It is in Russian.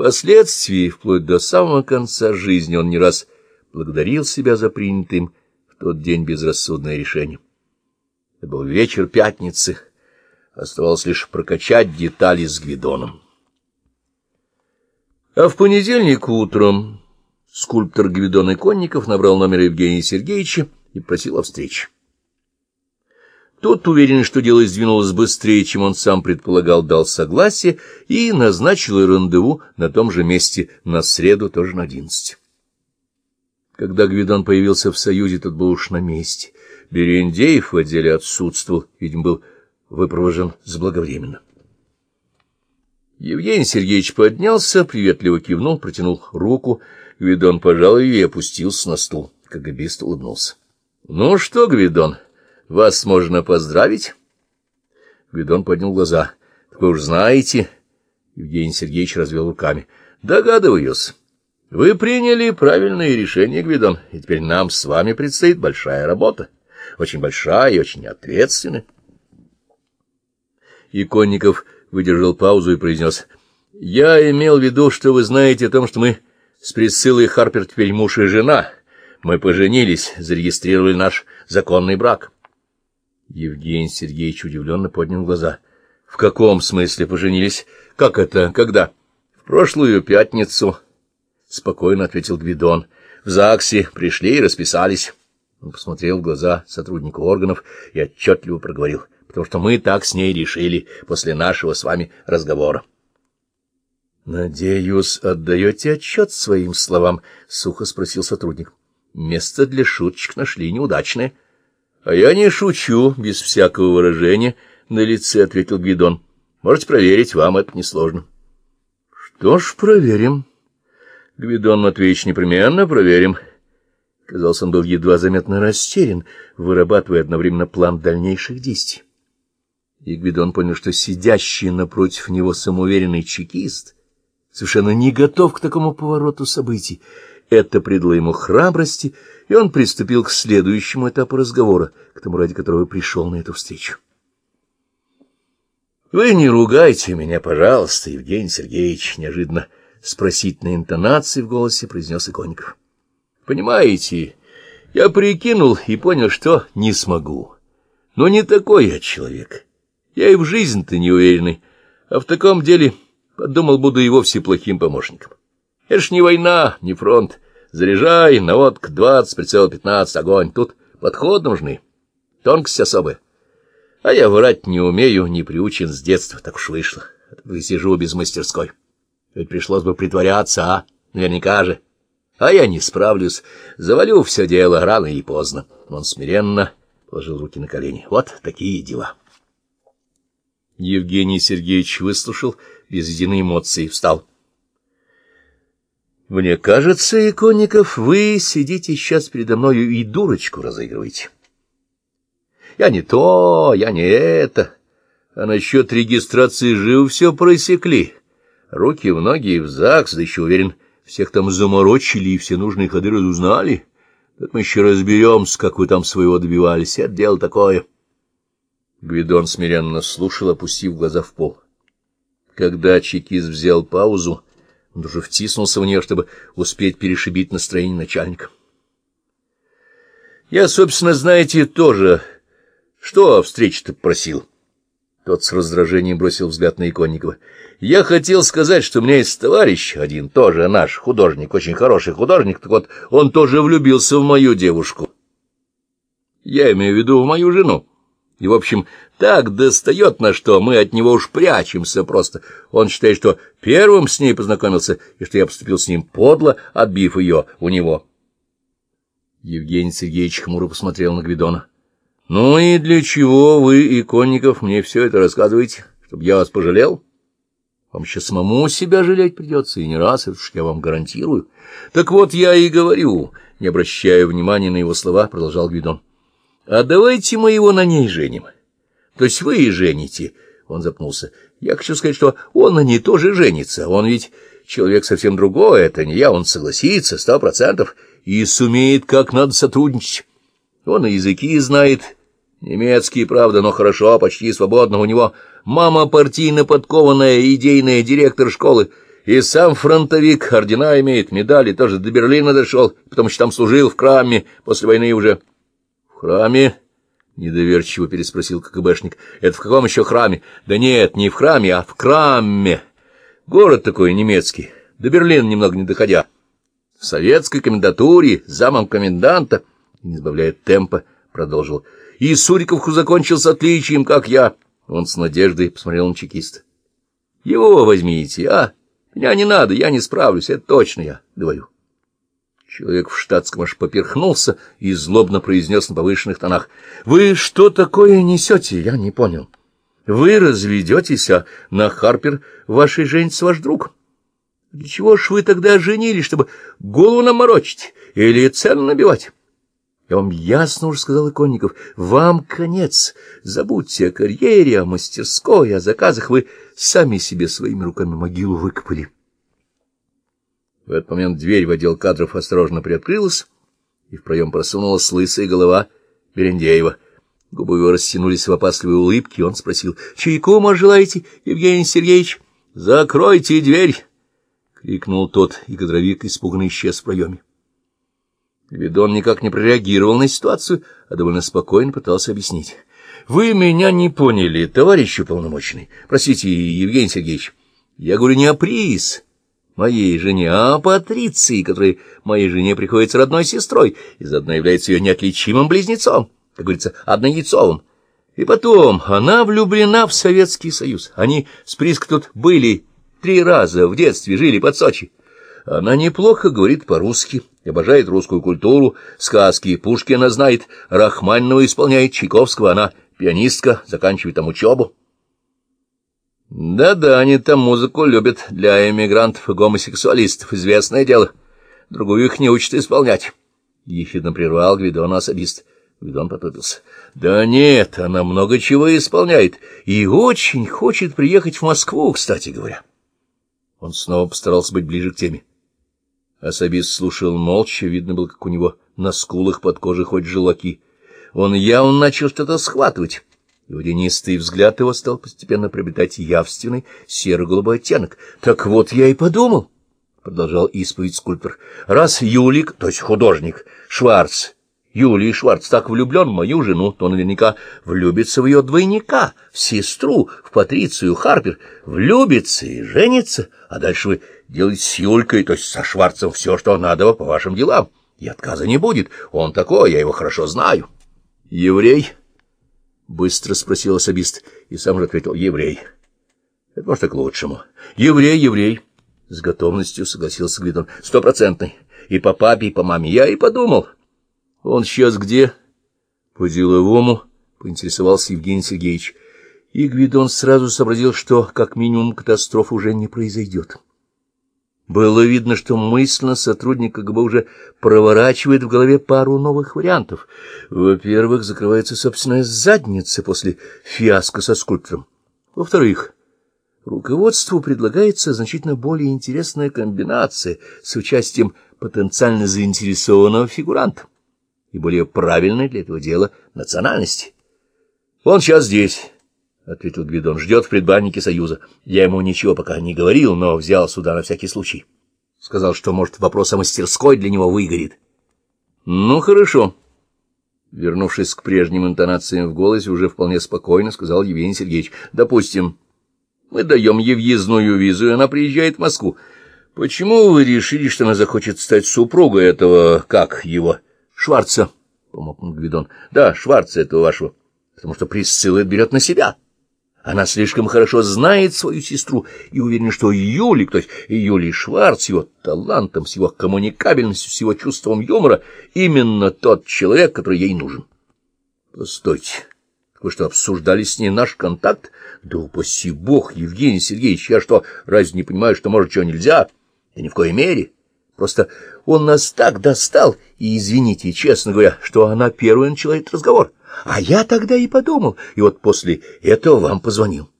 Впоследствии, вплоть до самого конца жизни, он не раз благодарил себя за принятым в тот день безрассудное решение. Это был вечер пятницы. Оставалось лишь прокачать детали с Гвидоном. А в понедельник утром скульптор Гвидон Иконников набрал номер Евгения Сергеевича и просил о встрече. Тот, уверенный, что дело сдвинулось быстрее, чем он сам предполагал, дал согласие и назначил рандеву на том же месте на среду, тоже на одиннадцать. Когда Гвидон появился в Союзе, тот был уж на месте. Берендеев в отделе отсутствовал, видимо, был выпровожен заблаговременно. Евгений Сергеевич поднялся, приветливо кивнул, протянул руку. Гвидон пожал ее и опустился на стул. КГБист улыбнулся. — Ну что, Гвидон, вас можно поздравить? Гвидон поднял глаза. — Вы уж знаете... Евгений Сергеевич развел руками. — Догадываюсь. Вы приняли правильное решение, Гвидон, и теперь нам с вами предстоит большая работа. Очень большая и очень ответственная. Иконников выдержал паузу и произнес. — Я имел в виду, что вы знаете о том, что мы с Присциллой Харпер теперь муж и жена. Мы поженились, зарегистрировали наш законный брак. Евгений Сергеевич удивленно поднял глаза. — В каком смысле поженились? Как это? Когда? — В прошлую пятницу, — спокойно ответил Гвидон. — В ЗАГСе пришли и расписались. Он посмотрел в глаза сотруднику органов и отчетливо проговорил — потому что мы так с ней решили после нашего с вами разговора. — Надеюсь, отдаете отчет своим словам? — сухо спросил сотрудник. — Место для шуточек нашли неудачное. — А я не шучу, без всякого выражения, — на лице ответил Гвидон. — Можете проверить, вам это несложно. — Что ж, проверим. Гвидон Матвеевич, непременно проверим. Казалось, он был едва заметно растерян, вырабатывая одновременно план дальнейших действий. И Гвидон понял, что сидящий напротив него самоуверенный чекист совершенно не готов к такому повороту событий. Это придало ему храбрости, и он приступил к следующему этапу разговора, к тому, ради которого пришел на эту встречу. — Вы не ругайте меня, пожалуйста, Евгений Сергеевич, — неожиданно спросительной интонацией в голосе произнес Иконников. — Понимаете, я прикинул и понял, что не смогу. Но не такой я человек. — я и в жизнь-то не уверенный, а в таком деле подумал, буду и вовсе плохим помощником. Это ж не война, не фронт. Заряжай, наводка двадцать, прицел пятнадцать, огонь. Тут подход нужны, тонкость особая. А я врать не умею, не приучен с детства, так уж вышло. Сижу без мастерской. Ведь пришлось бы притворяться, а? Наверняка же. А я не справлюсь, завалю все дело рано и поздно. Он смиренно положил руки на колени. Вот такие дела. Евгений Сергеевич выслушал без единой эмоции, встал. «Мне кажется, Иконников, вы сидите сейчас передо мною и дурочку разыгрываете. Я не то, я не это. А насчет регистрации жив все просекли. Руки в ноги и в ЗАГС, да еще уверен, всех там заморочили и все нужные ходы разузнали. Так мы еще разберемся, как вы там своего добивались. Это дело такое». Гвидон смиренно слушал, опустив глаза в пол. Когда чекист взял паузу, он уже втиснулся в нее, чтобы успеть перешибить настроение начальника. Я, собственно, знаете, тоже... Что о встрече-то просил? Тот с раздражением бросил взгляд на Иконникова. Я хотел сказать, что у меня есть товарищ один, тоже наш художник, очень хороший художник, так вот, он тоже влюбился в мою девушку. Я имею в виду в мою жену. И, в общем, так достает на что, мы от него уж прячемся просто. Он считает, что первым с ней познакомился, и что я поступил с ним подло, отбив ее у него. Евгений Сергеевич хмуро посмотрел на Гвидона. — Ну и для чего вы, Иконников, мне все это рассказываете? Чтобы я вас пожалел? Вам еще самому себя жалеть придется, и не раз, это уж я вам гарантирую. Так вот я и говорю, не обращая внимания на его слова, продолжал Гвидон. — а давайте мы его на ней женим. То есть вы и жените. Он запнулся. Я хочу сказать, что он на ней тоже женится. Он ведь человек совсем другой, это не я, он согласится, сто процентов, и сумеет как надо сотрудничать. Он и языки знает, немецкий, правда, но хорошо, почти свободно. У него мама партийно подкованная, идейная, директор школы, И сам фронтовик ордена имеет, медали, тоже до Берлина дошел, потом еще там служил в храме, после войны уже. — храме? — недоверчиво переспросил КГБшник. — Это в каком еще храме? — Да нет, не в храме, а в Краме. Город такой немецкий, до Берлина немного не доходя. В советской комендатуре, замом коменданта, не сбавляя темпа, продолжил. И Суриковку закончил с отличием, как я. Он с надеждой посмотрел на чекиста. — Его возьмите, а? Меня не надо, я не справлюсь, это точно я говорю. Человек в штатском аж поперхнулся и злобно произнес на повышенных тонах. — Вы что такое несете? Я не понял. Вы разведетесь, а на Харпер вашей женится ваш друг. Для чего ж вы тогда женились, чтобы голову наморочить или цену набивать? Я вам ясно уже сказал Иконников, вам конец. Забудьте о карьере, о мастерской, о заказах. Вы сами себе своими руками могилу выкопали. В этот момент дверь в отдел кадров осторожно приоткрылась, и в проем просунулась лысая голова Берендеева. Губы его растянулись в опасливой улыбке, и он спросил, — Чайку, может, желаете, Евгений Сергеевич? — Закройте дверь! — крикнул тот, и кадровик испуганно исчез в проеме. Гвидон никак не прореагировал на ситуацию, а довольно спокойно пытался объяснить. — Вы меня не поняли, товарищ уполномоченный. Простите, Евгений Сергеевич. Я говорю не о приз моей жене, а о Патриции, которая моей жене приходится родной сестрой и заодно является ее неотличимым близнецом, как говорится, однояйцовым. И потом, она влюблена в Советский Союз. Они с Приск тут были три раза в детстве, жили под Сочи. Она неплохо говорит по-русски, обожает русскую культуру, сказки Пушкина знает, Рахманинова исполняет, Чайковского, она пианистка, заканчивает там учебу. Да-да, они там музыку любят для эмигрантов и гомосексуалистов, известное дело. Другую их не учат исполнять. Ехидно прервал Гвидона особист. Гвидон потупился. Да нет, она много чего исполняет, и очень хочет приехать в Москву, кстати говоря. Он снова постарался быть ближе к теме. Особист слушал молча, видно было, как у него на скулах под кожей хоть желаки. Он явно начал что-то схватывать. И водянистый взгляд его стал постепенно приобретать явственный серо-голубой оттенок. — Так вот я и подумал, — продолжал исповедь скульптор, — раз Юлик, то есть художник, Шварц, Юлий Шварц так влюблен в мою жену, то наверняка влюбится в ее двойника, в сестру, в Патрицию Харпер, влюбится и женится, а дальше вы делаете с Юлькой, то есть со Шварцем, все, что надо по вашим делам, и отказа не будет. Он такой, я его хорошо знаю. — Еврей? — быстро спросил особист, и сам же ответил, — еврей. — Это, может, и к лучшему. — Еврей, еврей. — с готовностью согласился Гвидон. — Стопроцентный. И по папе, и по маме. Я и подумал. —— Он сейчас где? — По деловому, — поинтересовался Евгений Сергеевич. И Гвидон сразу сообразил, что как минимум катастрофа уже не произойдет. Было видно, что мысленно сотрудник КГБ уже проворачивает в голове пару новых вариантов. Во-первых, закрывается собственная задница после фиаско со скульптором. Во-вторых, руководству предлагается значительно более интересная комбинация с участием потенциально заинтересованного фигуранта и более правильной для этого дела национальности. — Он сейчас здесь, — ответил Гвидон, — ждет в предбаннике Союза. Я ему ничего пока не говорил, но взял сюда на всякий случай. Сказал, что, может, вопрос о мастерской для него выгорит. — Ну, хорошо. Вернувшись к прежним интонациям в голосе, уже вполне спокойно сказал Евгений Сергеевич. — Допустим, мы даем ей въездную визу, и она приезжает в Москву. Почему вы решили, что она захочет стать супругой этого, как его... Шварца, — помог он Гвидон. — Да, Шварца этого вашего, потому что Присцилла берет на себя. Она слишком хорошо знает свою сестру и уверена, что Юлик, то есть Юлий Шварц, его талантом, с его коммуникабельностью, с его чувством юмора, именно тот человек, который ей нужен. Постойте, вы что, обсуждали с ней наш контакт? Да упаси бог, Евгений Сергеевич, я что, разве не понимаю, что, может, чего нельзя? Да ни в коей мере. Просто он нас так достал, и, извините, честно говоря, что она первая начала этот разговор. А я тогда и подумал, и вот после этого вам позвонил.